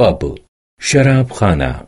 پب، شراب خانه